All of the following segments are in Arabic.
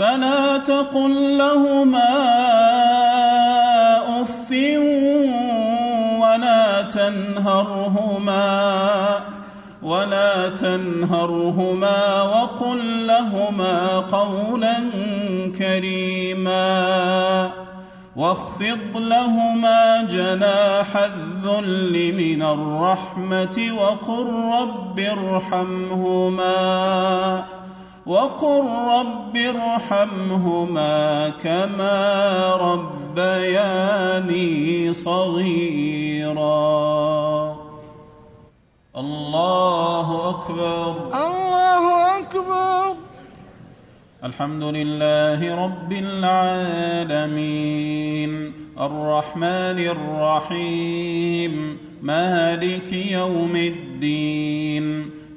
فلا تقل لهما أف ولا تنهرهما ولا تنهرهما وقل لهما قولا كريما واخفض لهما جناح الذل من الرحمة وقل رب ارحمهما وقل رب ارحمهما كما ربياني صغيرا. الله أكبر. الله أكبر. الحمد لله رب العالمين. الرحمن الرحيم. مالك يوم الدين.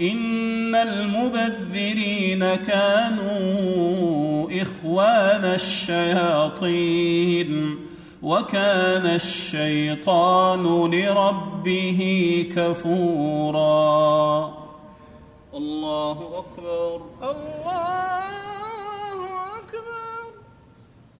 إن المبذرين كانوا إخوان الشياطين وكان الشيطان لربه كفورا. الله أكبر. الله